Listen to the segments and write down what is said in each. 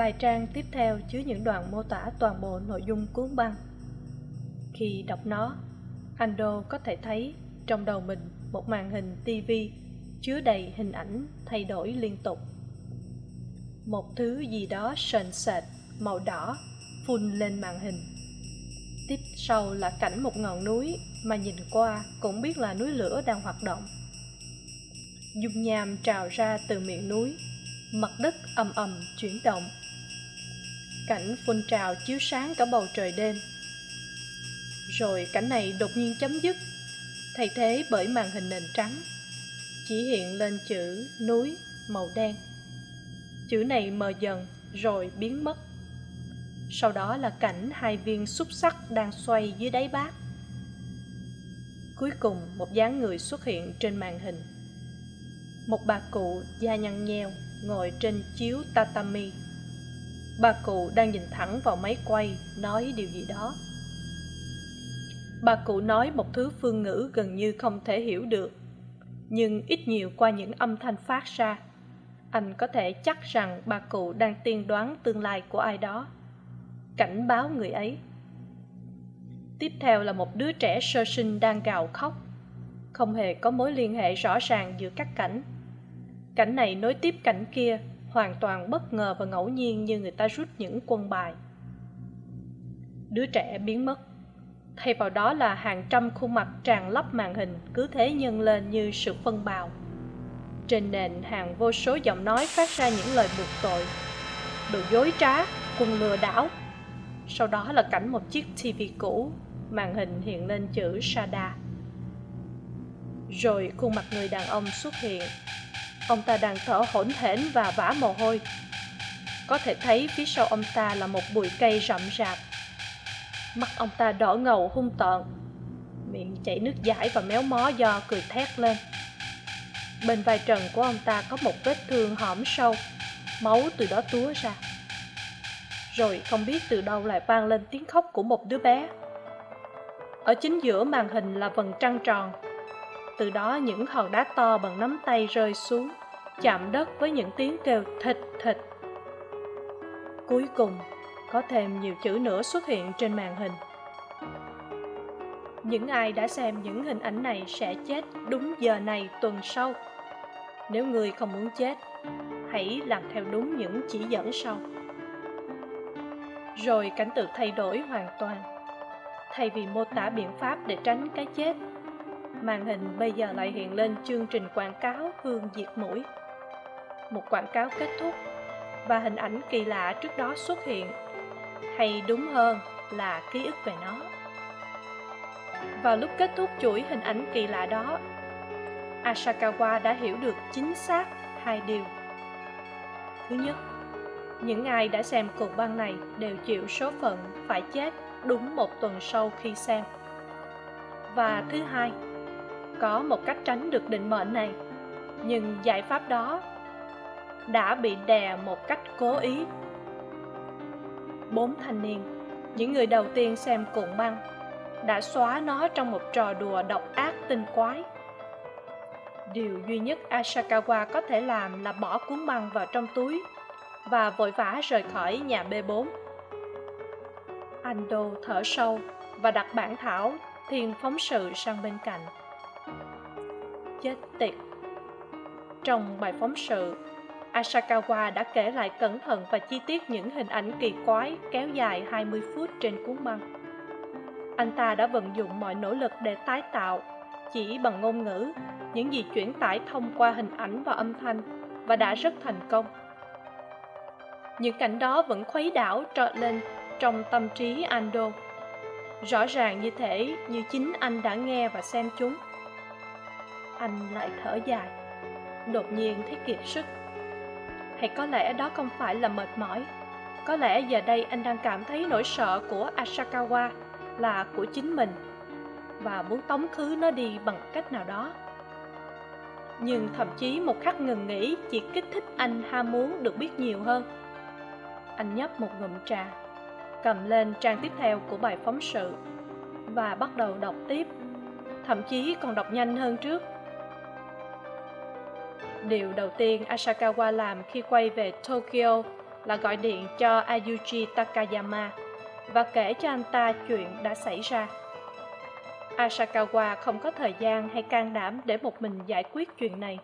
Vài trang tiếp theo chứa những đoạn mô tả toàn bộ nội dung cuốn băng. Khi đọc nó, Ando có thể thấy trong đầu mình một màn hình TV chứa đầy hình ảnh thay đổi liên tục. Một thứ gì đó sền sệt, màu đỏ, phun lên màn hình. Tiếp sau là cảnh một ngọn núi mà nhìn qua cũng biết là núi lửa đang hoạt động. Dung nham trào ra từ miệng núi, mặt đất ầm ầm chuyển động cảnh phun trào chiếu sáng cả bầu trời đêm. Rồi cảnh này đột nhiên chấm dứt, thay thế bởi màn hình nền trắng, chỉ hiện lên chữ núi màu đen. Chữ này mờ dần rồi biến mất. Sau đó là cảnh hai viên xúc sắc đang xoay dưới đáy bát. Cuối cùng một dáng người xuất hiện trên màn hình. Một bà cụ da nhăn nheo ngồi trên chiếu tatami bà cụ đang nhìn thẳng vào máy quay, nói điều gì đó. Bà cụ nói một thứ phương ngữ gần như không thể hiểu được, nhưng ít nhiều qua những âm thanh phát ra. Anh có thể chắc rằng bà cụ đang tiên đoán tương lai của ai đó. Cảnh báo người ấy. Tiếp theo là một đứa trẻ sơ sinh đang gào khóc. Không hề có mối liên hệ rõ ràng giữa các cảnh. Cảnh này nối tiếp cảnh kia hoàn toàn bất ngờ và ngẫu nhiên như người ta rút những quân bài. Đứa trẻ biến mất. Thay vào đó là hàng trăm khuôn mặt tràn lấp màn hình cứ thế nhân lên như sự phân bào. Trên nền, hàng vô số giọng nói phát ra những lời buộc tội. Đồ dối trá, quân lừa đảo. Sau đó là cảnh một chiếc tv cũ, màn hình hiện lên chữ sada. Rồi khuôn mặt người đàn ông xuất hiện ông ta đang thở hổn hển và vã mồ hôi. Có thể thấy phía sau ông ta là một bụi cây rậm rạp. Mắt ông ta đỏ ngầu, hung tợn. Miệng chảy nước dãi và méo mó do cười thét lên. Bên vai trần của ông ta có một vết thương hõm sâu. Máu từ đó túa ra. Rồi không biết từ đâu lại vang lên tiếng khóc của một đứa bé. Ở chính giữa màn hình là vầng trăng tròn. Từ đó những hòn đá to bằng nắm tay rơi xuống chạm đất với những tiếng kêu thịt thịt. Cuối cùng, có thêm nhiều chữ nữa xuất hiện trên màn hình. Những ai đã xem những hình ảnh này sẽ chết đúng giờ này tuần sau. Nếu người không muốn chết, hãy làm theo đúng những chỉ dẫn sau. Rồi cảnh tượng thay đổi hoàn toàn. Thay vì mô tả biện pháp để tránh cái chết, màn hình bây giờ lại hiện lên chương trình quảng cáo hương diệt mũi một quảng cáo kết thúc và hình ảnh kỳ lạ trước đó xuất hiện. Hay đúng hơn là ký ức về nó. Vào lúc kết thúc chuỗi hình ảnh kỳ lạ đó Asakawa đã hiểu được chính xác hai điều. Thứ nhất, những ai đã xem cuộc băng này đều chịu số phận phải chết đúng một tuần sau khi xem. Và thứ hai, có một cách tránh được định mệnh này, nhưng giải pháp đó đã bị đè một cách cố ý. Bốn thanh niên, những người đầu tiên xem cuộn băng, đã xóa nó trong một trò đùa độc ác tinh quái. Điều duy nhất ashikawa có thể làm là bỏ cuốn băng vào trong túi và vội vã rời khỏi nhà b 4 ando thở sâu và đặt bản thảo thiên phóng sự sang bên cạnh. Chết tiệt! Trong bài phóng sự Asakawa đã kể lại cẩn thận và chi tiết những hình ảnh kỳ quái kéo dài 20 phút trên cuốn băng. Anh ta đã vận dụng mọi nỗ lực để tái tạo, chỉ bằng ngôn ngữ, những gì chuyển tải thông qua hình ảnh và âm thanh, và đã rất thành công. Những cảnh đó vẫn khuấy đảo trọt lên trong tâm trí Ando. Rõ ràng như thể như chính anh đã nghe và xem chúng. Anh lại thở dài, đột nhiên thấy kiệt sức hay có lẽ đó không phải là mệt mỏi. Có lẽ giờ đây anh đang cảm thấy nỗi sợ của asakawa là của chính mình và muốn tống khứ nó đi bằng cách nào đó. Nhưng thậm chí một khắc ngừng nghỉ chỉ kích thích anh ham muốn được biết nhiều hơn. Anh nhấp một ngụm trà, cầm lên trang tiếp theo của bài phóng sự và bắt đầu đọc tiếp. Thậm chí còn đọc nhanh hơn trước điều đầu tiên asakawa làm khi quay về tokyo là gọi điện cho ayuji takayama và kể cho anh ta chuyện đã xảy ra. Asakawa không có thời gian hay can đảm để một mình giải quyết chuyện này.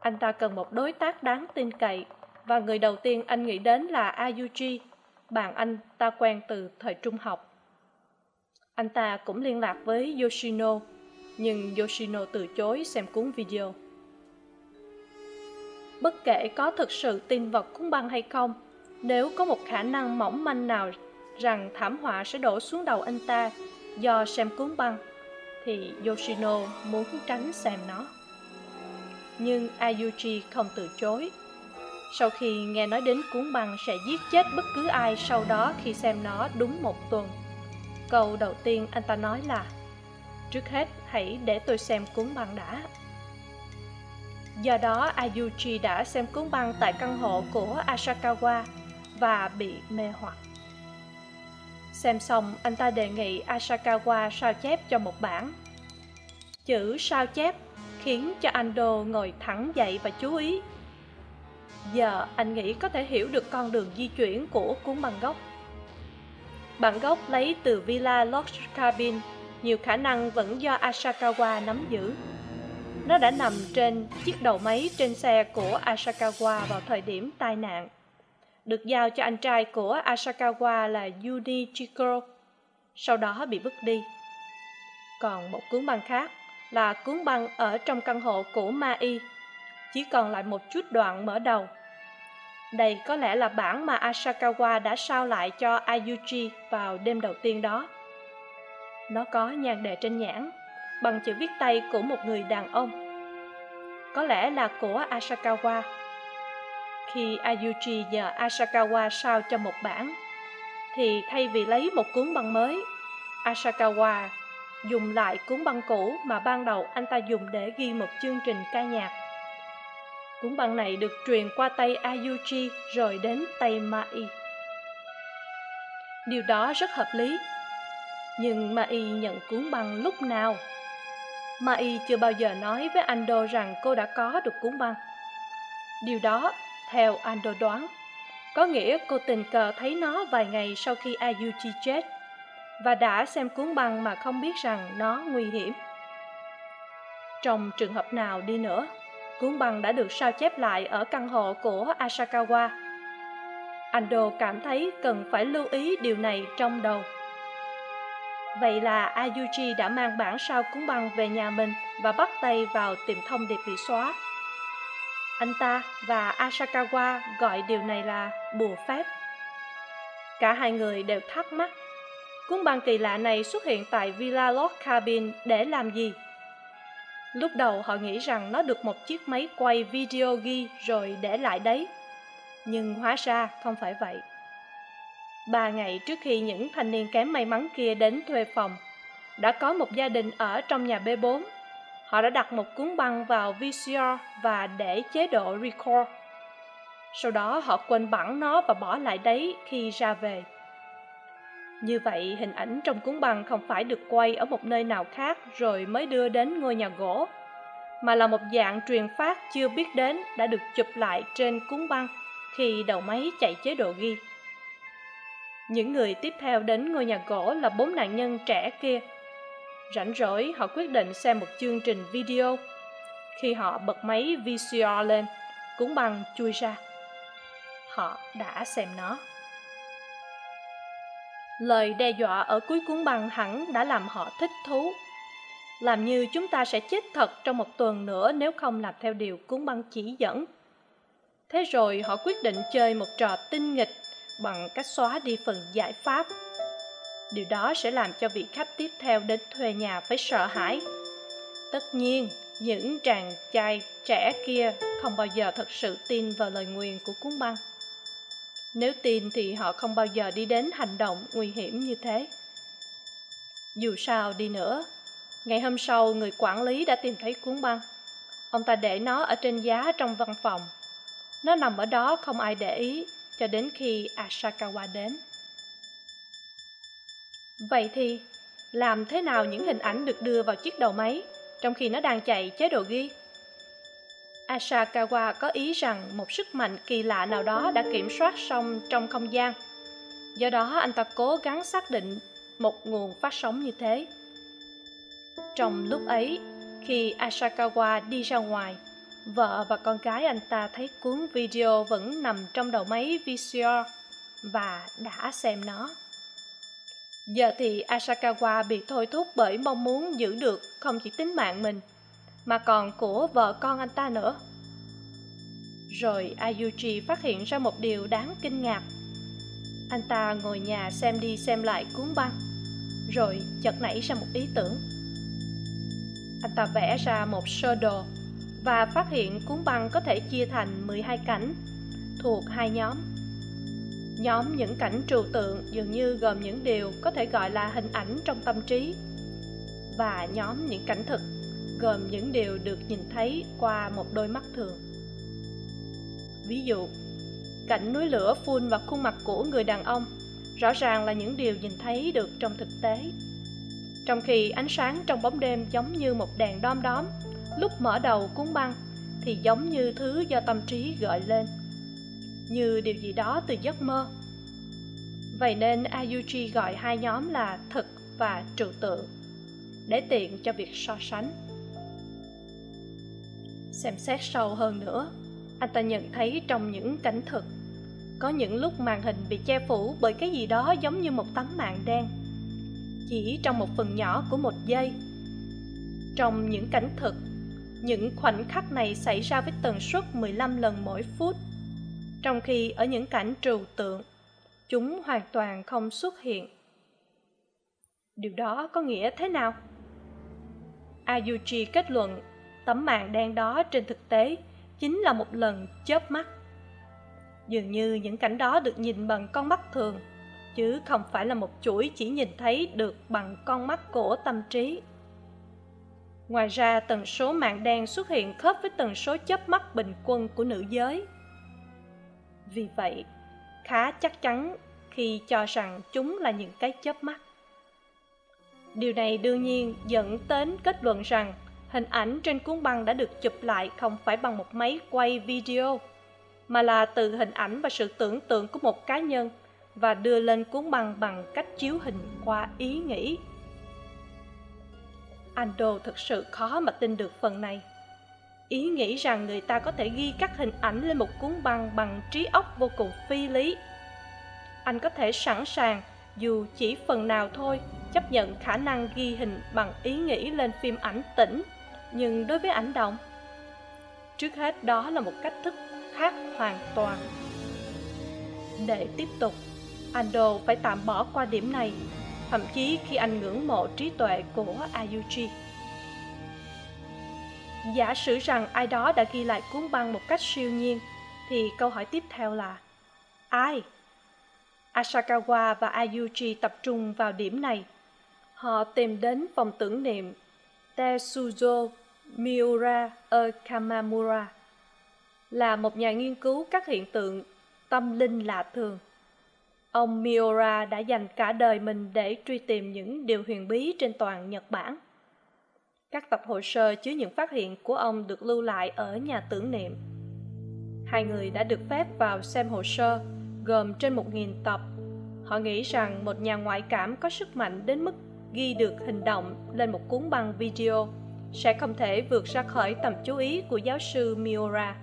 Anh ta cần một đối tác đáng tin cậy và người đầu tiên anh nghĩ đến là ayuji, bạn anh ta quen từ thời trung học. Anh ta cũng liên lạc với yoshino, nhưng yoshino từ chối xem cuốn video bất kể có thực sự tin vào cuốn băng hay không, nếu có một khả năng mỏng manh nào rằng thảm họa sẽ đổ xuống đầu anh ta do xem cuốn băng, thì yoshino muốn tránh xem nó. Nhưng ayuji không từ chối. Sau khi nghe nói đến cuốn băng sẽ giết chết bất cứ ai sau đó khi xem nó đúng một tuần, câu đầu tiên anh ta nói là, trước hết hãy để tôi xem cuốn băng đã do đó ayuji đã xem cuốn băng tại căn hộ của asakawa và bị mê hoặc. Xem xong, anh ta đề nghị asakawa sao chép cho một bản. Chữ sao chép khiến cho ando ngồi thẳng dậy và chú ý. Giờ anh nghĩ có thể hiểu được con đường di chuyển của cuốn băng gốc. Bản gốc lấy từ villa lodge cabin, nhiều khả năng vẫn do asakawa nắm giữ nó đã nằm trên chiếc đầu máy trên xe của asakawa vào thời điểm tai nạn. Được giao cho anh trai của asakawa là yunichiro sau đó bị vứt đi. Còn một cuốn băng khác là cuốn băng ở trong căn hộ của mai. Chỉ còn lại một chút đoạn mở đầu. Đây có lẽ là bản mà asakawa đã sao lại cho ayuji vào đêm đầu tiên đó. Nó có nhan đề trên nhãn bằng chữ viết tay của một người đàn ông. Có lẽ là của asakawa. Khi ayuji nhờ asakawa sao cho một bản, thì thay vì lấy một cuốn băng mới, asakawa dùng lại cuốn băng cũ mà ban đầu anh ta dùng để ghi một chương trình ca nhạc. Cuốn băng này được truyền qua tay ayuji rồi đến tay mai. Điều đó rất hợp lý, nhưng mai nhận cuốn băng lúc nào? Mai chưa bao giờ nói với ando rằng cô đã có được cuốn băng. Điều đó, theo ando đoán, có nghĩa cô tình cờ thấy nó vài ngày sau khi ayuji chết và đã xem cuốn băng mà không biết rằng nó nguy hiểm. Trong trường hợp nào đi nữa, cuốn băng đã được sao chép lại ở căn hộ của asakawa. Ando cảm thấy cần phải lưu ý điều này trong đầu vậy là ayuji đã mang bản sao cuốn băng về nhà mình và bắt tay vào tìm thông điệp bị xóa. Anh ta và asakawa gọi điều này là bùa phép. Cả hai người đều thắc mắc, cuốn băng kỳ lạ này xuất hiện tại villa lord cabin để làm gì? Lúc đầu họ nghĩ rằng nó được một chiếc máy quay video ghi rồi để lại đấy, nhưng hóa ra không phải vậy ba ngày trước khi những thanh niên kém may mắn kia đến thuê phòng, đã có một gia đình ở trong nhà b 4 họ đã đặt một cuốn băng vào vcr và để chế độ record. Sau đó họ quên bẵng nó và bỏ lại đấy khi ra về. Như vậy, hình ảnh trong cuốn băng không phải được quay ở một nơi nào khác rồi mới đưa đến ngôi nhà gỗ, mà là một dạng truyền phát chưa biết đến đã được chụp lại trên cuốn băng khi đầu máy chạy chế độ ghi những người tiếp theo đến ngôi nhà gỗ là bốn nạn nhân trẻ kia. Rảnh rỗi, họ quyết định xem một chương trình video. Khi họ bật máy vcr lên, cuốn băng chui ra. Họ đã xem nó. Lời đe dọa ở cuối cuốn băng hẳn đã làm họ thích thú. Làm như chúng ta sẽ chết thật trong một tuần nữa nếu không làm theo điều cuốn băng chỉ dẫn. Thế rồi họ quyết định chơi một trò tinh nghịch bằng cách xóa đi phần giải pháp. Điều đó sẽ làm cho vị khách tiếp theo đến thuê nhà phải sợ hãi. Tất nhiên, những chàng trai trẻ kia không bao giờ thật sự tin vào lời nguyền của cuốn băng. Nếu tin thì họ không bao giờ đi đến hành động nguy hiểm như thế. Dù sao đi nữa, ngày hôm sau người quản lý đã tìm thấy cuốn băng. Ông ta để nó ở trên giá trong văn phòng. Nó nằm ở đó không ai để ý cho đến khi asakawa đến. Vậy thì, làm thế nào những hình ảnh được đưa vào chiếc đầu máy trong khi nó đang chạy chế độ ghi? Asakawa có ý rằng một sức mạnh kỳ lạ nào đó đã kiểm soát xong trong không gian. Do đó, anh ta cố gắng xác định một nguồn phát sóng như thế. Trong lúc ấy, khi asakawa đi ra ngoài vợ và con gái anh ta thấy cuốn video vẫn nằm trong đầu máy vcr và đã xem nó. Giờ thì asakawa bị thôi thúc bởi mong muốn giữ được không chỉ tính mạng mình, mà còn của vợ con anh ta nữa. Rồi ayuji phát hiện ra một điều đáng kinh ngạc. Anh ta ngồi nhà xem đi xem lại cuốn băng, rồi chợt nảy ra một ý tưởng. Anh ta vẽ ra một sơ đồ và phát hiện cuốn băng có thể chia thành mười hai cảnh, thuộc hai nhóm. Nhóm những cảnh trừu tượng dường như gồm những điều có thể gọi là hình ảnh trong tâm trí, và nhóm những cảnh thực gồm những điều được nhìn thấy qua một đôi mắt thường. Ví dụ, cảnh núi lửa phun vào khuôn mặt của người đàn ông rõ ràng là những điều nhìn thấy được trong thực tế. Trong khi ánh sáng trong bóng đêm giống như một đèn đom đóm lúc mở đầu cuốn băng thì giống như thứ do tâm trí gợi lên, như điều gì đó từ giấc mơ. Vậy nên ayuji gọi hai nhóm là thực và trừu tượng để tiện cho việc so sánh. Xem xét sâu hơn nữa, anh ta nhận thấy trong những cảnh thực, có những lúc màn hình bị che phủ bởi cái gì đó giống như một tấm màn đen, chỉ trong một phần nhỏ của một giây. Trong những cảnh thực những khoảnh khắc này xảy ra với tần suất 15 lần mỗi phút. Trong khi ở những cảnh trừu tượng, chúng hoàn toàn không xuất hiện. Điều đó có nghĩa thế nào? Ayuji kết luận, tấm màn đen đó trên thực tế chính là một lần chớp mắt. Dường như những cảnh đó được nhìn bằng con mắt thường, chứ không phải là một chuỗi chỉ nhìn thấy được bằng con mắt của tâm trí ngoài ra, tần số mạng đen xuất hiện khớp với tần số chớp mắt bình quân của nữ giới. Vì vậy, khá chắc chắn khi cho rằng chúng là những cái chớp mắt. Điều này đương nhiên dẫn đến kết luận rằng hình ảnh trên cuốn băng đã được chụp lại không phải bằng một máy quay video, mà là từ hình ảnh và sự tưởng tượng của một cá nhân và đưa lên cuốn băng bằng cách chiếu hình qua ý nghĩ ando thực sự khó mà tin được phần này. Ý nghĩ rằng người ta có thể ghi các hình ảnh lên một cuốn băng bằng trí óc vô cùng phi lý. Anh có thể sẵn sàng, dù chỉ phần nào thôi, chấp nhận khả năng ghi hình bằng ý nghĩ lên phim ảnh tĩnh nhưng đối với ảnh động, trước hết đó là một cách thức khác hoàn toàn. Để tiếp tục, ando phải tạm bỏ qua điểm này thậm chí khi anh ngưỡng mộ trí tuệ của ayuji. Giả sử rằng ai đó đã ghi lại cuốn băng một cách siêu nhiên, thì câu hỏi tiếp theo là, ai? Asakawa và ayuji tập trung vào điểm này. Họ tìm đến phòng tưởng niệm tetsuzo miura ở kamamura là một nhà nghiên cứu các hiện tượng tâm linh lạ thường ông miura đã dành cả đời mình để truy tìm những điều huyền bí trên toàn nhật bản. Các tập hồ sơ chứa những phát hiện của ông được lưu lại ở nhà tưởng niệm. Hai người đã được phép vào xem hồ sơ, gồm trên một nghìn tập. Họ nghĩ rằng một nhà ngoại cảm có sức mạnh đến mức ghi được hình động lên một cuốn băng video sẽ không thể vượt ra khỏi tầm chú ý của giáo sư miura.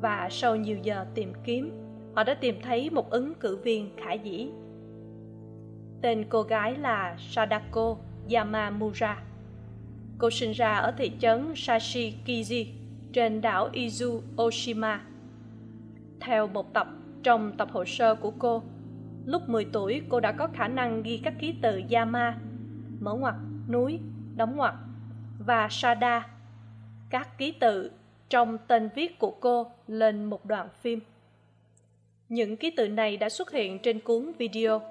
Và sau nhiều giờ tìm kiếm họ đã tìm thấy một ứng cử viên khả dĩ. Tên cô gái là sadako yamamura. Cô sinh ra ở thị trấn Sashikiji trên đảo izu, oshima. Theo một tập trong tập hồ sơ của cô, lúc 10 tuổi cô đã có khả năng ghi các ký tự yama, mở ngoặc, núi, đóng ngoặc và sada. Các ký tự trong tên viết của cô lên một đoạn phim những ký tự này đã xuất hiện trên cuốn video.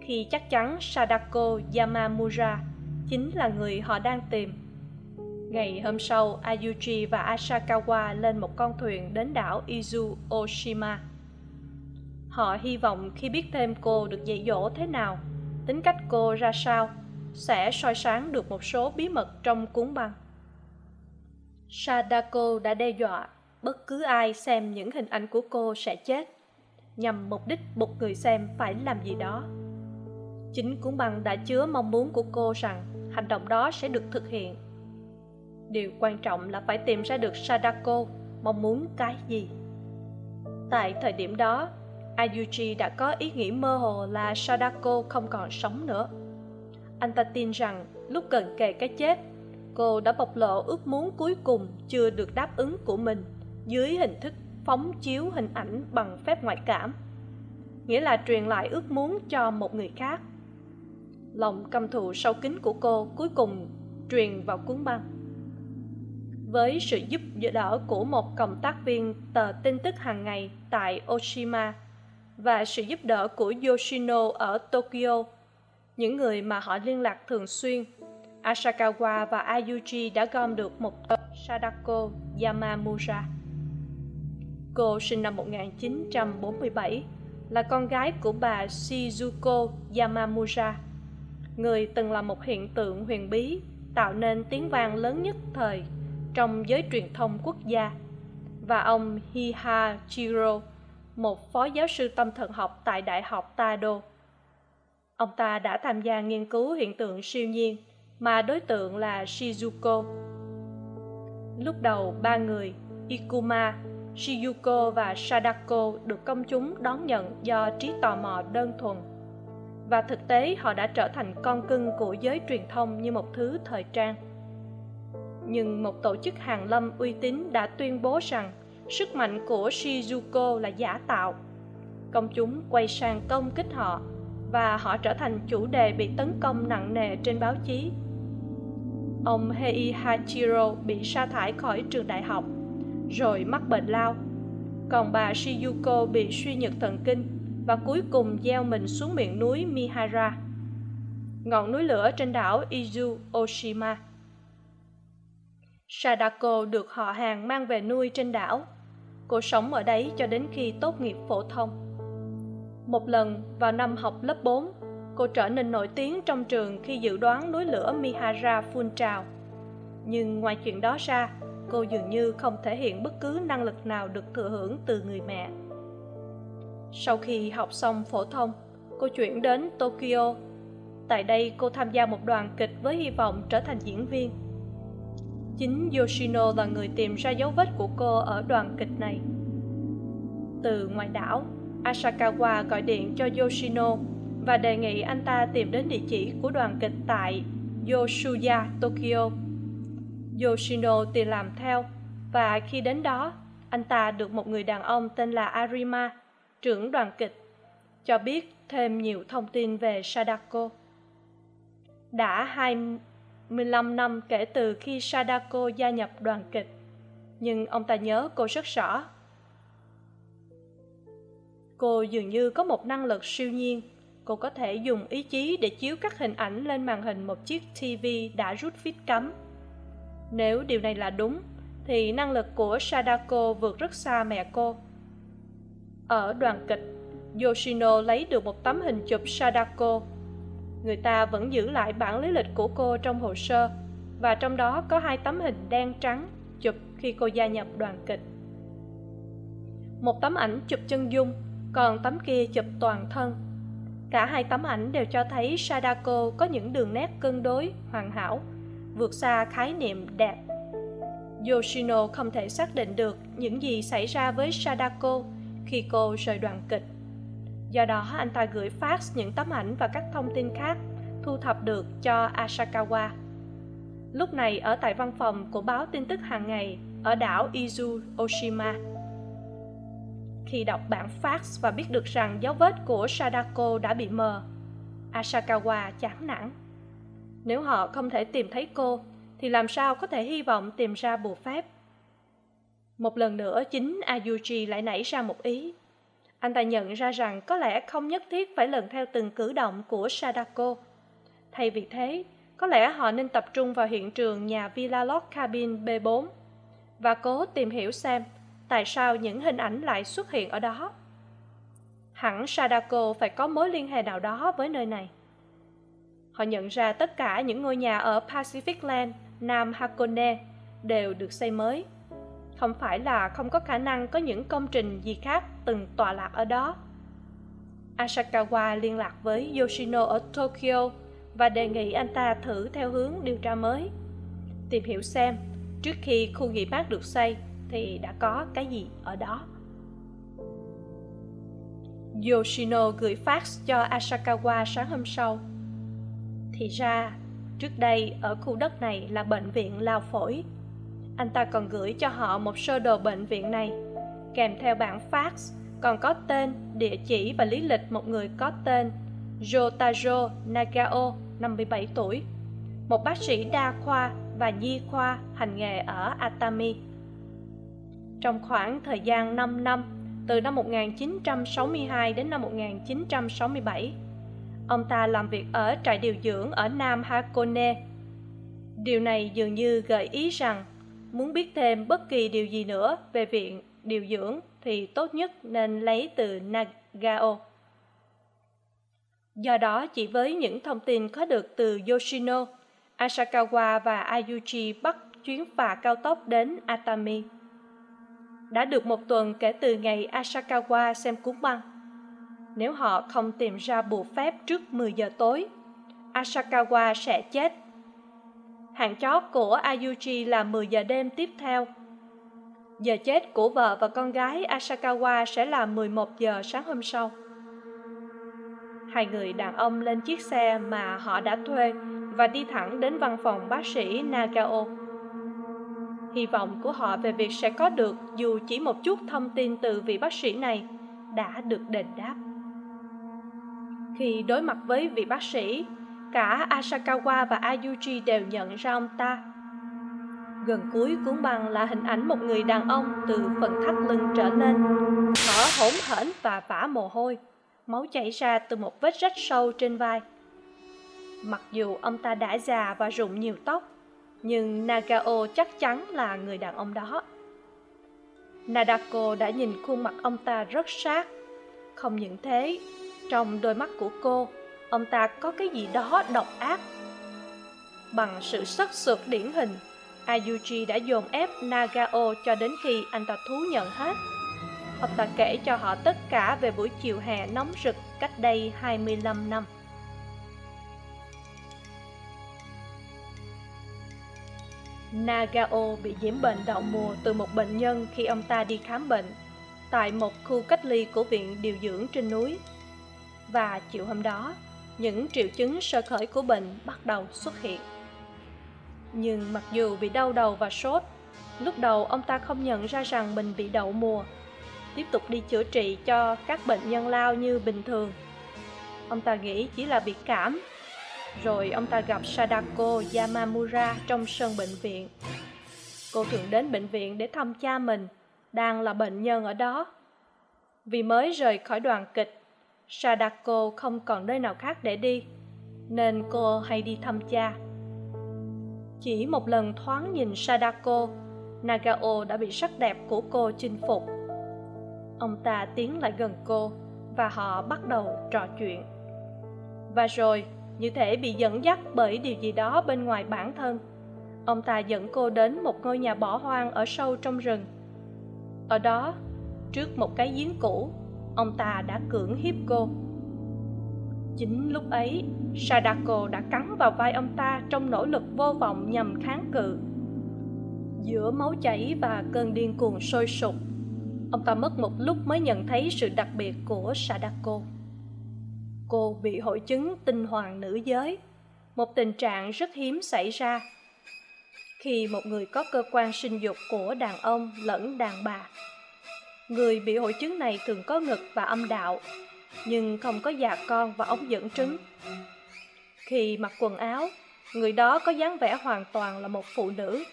Khi chắc chắn sadako yamamura chính là người họ đang tìm. Ngày hôm sau, ayuji và asakawa lên một con thuyền đến đảo izu, oshima. Họ hy vọng khi biết thêm cô được dạy dỗ thế nào, tính cách cô ra sao, sẽ soi sáng được một số bí mật trong cuốn băng. Sadako đã đe dọa bất cứ ai xem những hình ảnh của cô sẽ chết. Nhằm mục đích buộc người xem phải làm gì đó. Chính cuốn băng đã chứa mong muốn của cô rằng hành động đó sẽ được thực hiện. Điều quan trọng là phải tìm ra được sadako mong muốn cái gì. Tại thời điểm đó, ayuji đã có ý nghĩ mơ hồ là sadako không còn sống nữa. Anh ta tin rằng lúc gần kề cái chết, cô đã bộc lộ ước muốn cuối cùng chưa được đáp ứng của mình dưới hình thức phóng chiếu hình ảnh bằng phép ngoại cảm, nghĩa là truyền lại ước muốn cho một người khác. Lòng căm thù sâu kín của cô cuối cùng truyền vào cuốn băng. Với sự giúp đỡ của một cộng tác viên tờ tin tức hàng ngày tại oshima và sự giúp đỡ của yoshino ở tokyo, những người mà họ liên lạc thường xuyên, asakawa và ayuji đã gom được một tờ sadako yamamura cô sinh năm 1947 là con gái của bà shizuko yamamura người từng là một hiện tượng huyền bí tạo nên tiếng vang lớn nhất thời trong giới truyền thông quốc gia. Và ông hihachiro, một phó giáo sư tâm thần học tại đại học tado. Ông ta đã tham gia nghiên cứu hiện tượng siêu nhiên mà đối tượng là shizuko. Lúc đầu, ba người, ikuma shiyuko và sadako được công chúng đón nhận do trí tò mò đơn thuần. Và thực tế, họ đã trở thành con cưng của giới truyền thông như một thứ thời trang. Nhưng một tổ chức hàn lâm uy tín đã tuyên bố rằng sức mạnh của shizuko là giả tạo. Công chúng quay sang công kích họ và họ trở thành chủ đề bị tấn công nặng nề trên báo chí. Ông hei hachiro bị sa thải khỏi trường đại học rồi mắc bệnh lao. Còn bà shiyuko bị suy nhược thần kinh và cuối cùng gieo mình xuống miệng núi mihara, ngọn núi lửa trên đảo izu, oshima. Sadako được họ hàng mang về nuôi trên đảo. Cô sống ở đấy cho đến khi tốt nghiệp phổ thông. Một lần vào năm học lớp bốn, cô trở nên nổi tiếng trong trường khi dự đoán núi lửa mihara phun trào. Nhưng ngoài chuyện đó ra cô dường như không thể hiện bất cứ năng lực nào được thừa hưởng từ người mẹ. Sau khi học xong phổ thông, cô chuyển đến tokyo. Tại đây, cô tham gia một đoàn kịch với hy vọng trở thành diễn viên. Chính yoshino là người tìm ra dấu vết của cô ở đoàn kịch này. Từ ngoài đảo, asakawa gọi điện cho yoshino và đề nghị anh ta tìm đến địa chỉ của đoàn kịch tại yoshuya tokyo yoshino tìm làm theo. Và khi đến đó, anh ta được một người đàn ông tên là arima, trưởng đoàn kịch, cho biết thêm nhiều thông tin về sadako. Đã hai mươi lăm năm kể từ khi sadako gia nhập đoàn kịch, nhưng ông ta nhớ cô rất rõ. Cô dường như có một năng lực siêu nhiên. Cô có thể dùng ý chí để chiếu các hình ảnh lên màn hình một chiếc tv đã rút vít cắm nếu điều này là đúng, thì năng lực của sadako vượt rất xa mẹ cô. Ở đoàn kịch, yoshino lấy được một tấm hình chụp sadako. Người ta vẫn giữ lại bản lý lịch của cô trong hồ sơ, và trong đó có hai tấm hình đen trắng chụp khi cô gia nhập đoàn kịch. Một tấm ảnh chụp chân dung, còn tấm kia chụp toàn thân. Cả hai tấm ảnh đều cho thấy sadako có những đường nét cân đối, hoàn hảo vượt xa khái niệm đẹp. Yoshino không thể xác định được những gì xảy ra với sadako khi cô rời đoàn kịch. Do đó, anh ta gửi fax những tấm ảnh và các thông tin khác thu thập được cho asakawa. Lúc này, ở tại văn phòng của báo tin tức hàng ngày ở đảo izu, oshima. Khi đọc bản fax và biết được rằng dấu vết của sadako đã bị mờ, asakawa chán nản nếu họ không thể tìm thấy cô, thì làm sao có thể hy vọng tìm ra bùa phép? Một lần nữa, chính ayuji lại nảy ra một ý. Anh ta nhận ra rằng có lẽ không nhất thiết phải lần theo từng cử động của sadako. Thay vì thế, có lẽ họ nên tập trung vào hiện trường nhà villa lodge cabin b 4 và cố tìm hiểu xem tại sao những hình ảnh lại xuất hiện ở đó. Hẳn sadako phải có mối liên hệ nào đó với nơi này họ nhận ra tất cả những ngôi nhà ở pacific land, nam hakone, đều được xây mới. Không phải là không có khả năng có những công trình gì khác từng tọa lạc ở đó. Asakawa liên lạc với yoshino ở tokyo và đề nghị anh ta thử theo hướng điều tra mới. Tìm hiểu xem, trước khi khu nghỉ mát được xây thì đã có cái gì ở đó. Yoshino gửi fax cho asakawa sáng hôm sau thì ra, trước đây ở khu đất này là bệnh viện lao phổi. Anh ta còn gửi cho họ một sơ đồ bệnh viện này. Kèm theo bản fax, còn có tên, địa chỉ và lý lịch một người có tên Jotajo Nagao 57 tuổi. Một bác sĩ đa khoa và nhi khoa hành nghề ở Atami. Trong khoảng thời gian 5 năm, từ năm 1962 đến năm 1967 ông ta làm việc ở trại điều dưỡng ở Nam Hakone. Điều này dường như gợi ý rằng muốn biết thêm bất kỳ điều gì nữa về viện điều dưỡng thì tốt nhất nên lấy từ nagao. Do đó, chỉ với những thông tin có được từ yoshino, asakawa và ayuchi bắt chuyến phà cao tốc đến atami. Đã được một tuần kể từ ngày asakawa xem cuốn băng nếu họ không tìm ra bùa phép trước 10 giờ tối, asakawa sẽ chết. Hạn chót của ayuji là 10 giờ đêm tiếp theo. Giờ chết của vợ và con gái asakawa sẽ là 11 giờ sáng hôm sau. Hai người đàn ông lên chiếc xe mà họ đã thuê và đi thẳng đến văn phòng bác sĩ nagao. Hy vọng của họ về việc sẽ có được dù chỉ một chút thông tin từ vị bác sĩ này đã được đền đáp khi đối mặt với vị bác sĩ, cả asakawa và ayuji đều nhận ra ông ta. Gần cuối cuốn băng là hình ảnh một người đàn ông từ phần thắt lưng trở lên thở hổn hển và vã mồ hôi, máu chảy ra từ một vết rách sâu trên vai. Mặc dù ông ta đã già và rụng nhiều tóc, nhưng nagao chắc chắn là người đàn ông đó. Nadako đã nhìn khuôn mặt ông ta rất sát. Không những thế trong đôi mắt của cô, ông ta có cái gì đó độc ác. Bằng sự sắc sược điển hình, ayuji đã dồn ép nagao cho đến khi anh ta thú nhận hết. Ông ta kể cho họ tất cả về buổi chiều hè nóng rực cách đây 25 năm. Nagao bị nhiễm bệnh đậu mùa từ một bệnh nhân khi ông ta đi khám bệnh tại một khu cách ly của viện điều dưỡng trên núi. Và chiều hôm đó, những triệu chứng sơ khởi của bệnh bắt đầu xuất hiện. Nhưng mặc dù bị đau đầu và sốt lúc đầu ông ta không nhận ra rằng mình bị đậu mùa. Tiếp tục đi chữa trị cho các bệnh nhân lao như bình thường. Ông ta nghĩ chỉ là bị cảm. Rồi ông ta gặp sadako yamamura trong sân bệnh viện. Cô thường đến bệnh viện để thăm cha mình đang là bệnh nhân ở đó. Vì mới rời khỏi đoàn kịch sadako không còn nơi nào khác để đi, nên cô hay đi thăm cha. Chỉ một lần thoáng nhìn sadako, nagao đã bị sắc đẹp của cô chinh phục. Ông ta tiến lại gần cô và họ bắt đầu trò chuyện. Và rồi, như thể bị dẫn dắt bởi điều gì đó bên ngoài bản thân, ông ta dẫn cô đến một ngôi nhà bỏ hoang ở sâu trong rừng. Ở đó, trước một cái giếng cũ ông ta đã cưỡng hiếp cô. Chính lúc ấy, sadako đã cắn vào vai ông ta trong nỗ lực vô vọng nhằm kháng cự. Giữa máu chảy và cơn điên cuồng sôi sục, ông ta mất một lúc mới nhận thấy sự đặc biệt của sadako. Cô bị hội chứng tinh hoàng nữ giới, một tình trạng rất hiếm xảy ra khi một người có cơ quan sinh dục của đàn ông lẫn đàn bà người bị hội chứng này thường có ngực và âm đạo, nhưng không có già con và ống dẫn trứng. Khi mặc quần áo, người đó có dáng vẻ hoàn toàn là một phụ nữ,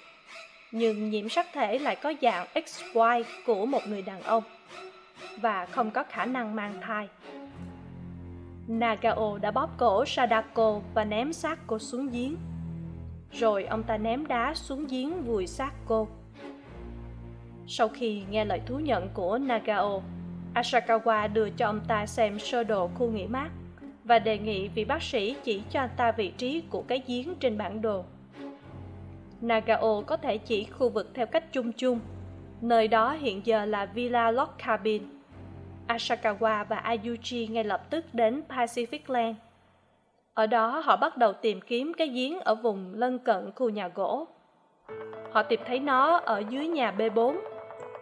nhưng nhiễm sắc thể lại có dạng xy của một người đàn ông và không có khả năng mang thai. Nagao đã bóp cổ sadako và ném xác cô xuống giếng. Rồi ông ta ném đá xuống giếng vùi xác cô sau khi nghe lời thú nhận của nagao, ashikawa đưa cho ông ta xem sơ đồ khu nghỉ mát và đề nghị vị bác sĩ chỉ cho anh ta vị trí của cái giếng trên bản đồ. Nagao có thể chỉ khu vực theo cách chung chung. Nơi đó hiện giờ là villa Lock cabin. Ashikawa và ayuji ngay lập tức đến pacific land. Ở đó họ bắt đầu tìm kiếm cái giếng ở vùng lân cận khu nhà gỗ. Họ tìm thấy nó ở dưới nhà b 4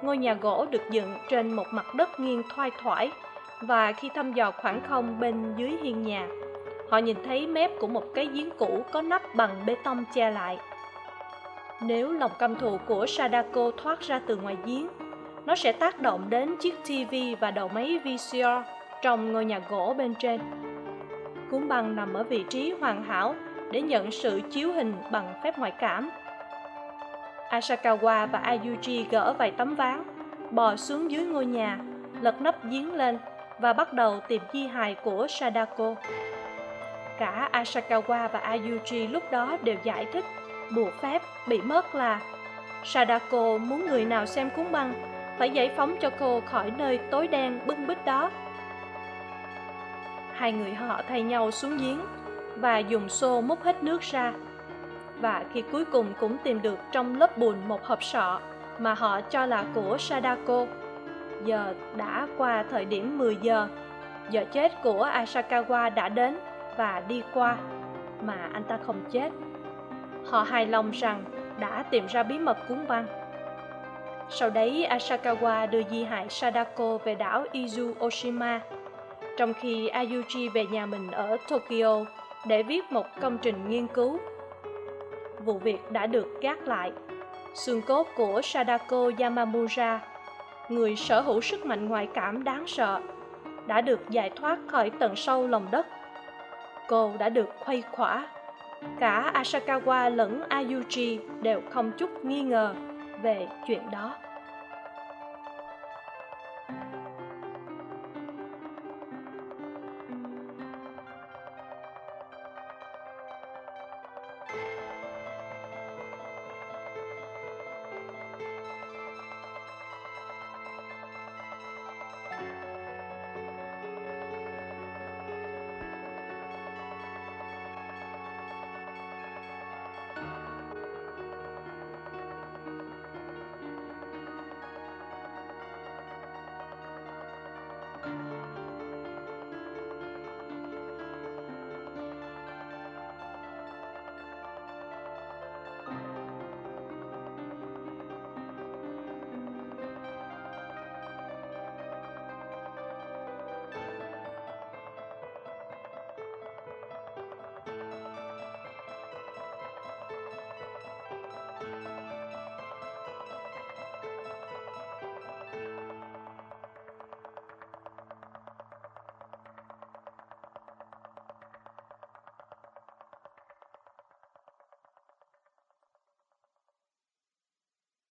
ngôi nhà gỗ được dựng trên một mặt đất nghiêng thoai thoải và khi thăm dò khoảng không bên dưới hiên nhà, họ nhìn thấy mép của một cái giếng cũ có nắp bằng bê tông che lại. Nếu lòng căm thù của sadako thoát ra từ ngoài giếng, nó sẽ tác động đến chiếc tv và đầu máy vcr trong ngôi nhà gỗ bên trên. Cuốn băng nằm ở vị trí hoàn hảo để nhận sự chiếu hình bằng phép ngoại cảm. Asakawa và ayuji gỡ vài tấm ván, bò xuống dưới ngôi nhà, lật nắp giếng lên và bắt đầu tìm di hài của sadako. Cả Asakawa và ayuji lúc đó đều giải thích, bùa phép bị mất là sadako muốn người nào xem cuốn băng, phải giải phóng cho cô khỏi nơi tối đen bưng bít đó. Hai người họ thay nhau xuống giếng và dùng xô múc hết nước ra và khi cuối cùng cũng tìm được trong lớp bùn một hộp sọ mà họ cho là của sadako. Giờ đã qua thời điểm 10 giờ. Giờ chết của asakawa đã đến và đi qua, mà anh ta không chết. Họ hài lòng rằng đã tìm ra bí mật cuốn băng. Sau đấy, asakawa đưa di hại sadako về đảo izu oshima. Trong khi ayuji về nhà mình ở tokyo để viết một công trình nghiên cứu vụ việc đã được gác lại. Xương cốt của sadako yamamura người sở hữu sức mạnh ngoại cảm đáng sợ, đã được giải thoát khỏi tận sâu lòng đất. Cô đã được khuây khỏa. Cả asakawa lẫn ayuji đều không chút nghi ngờ về chuyện đó.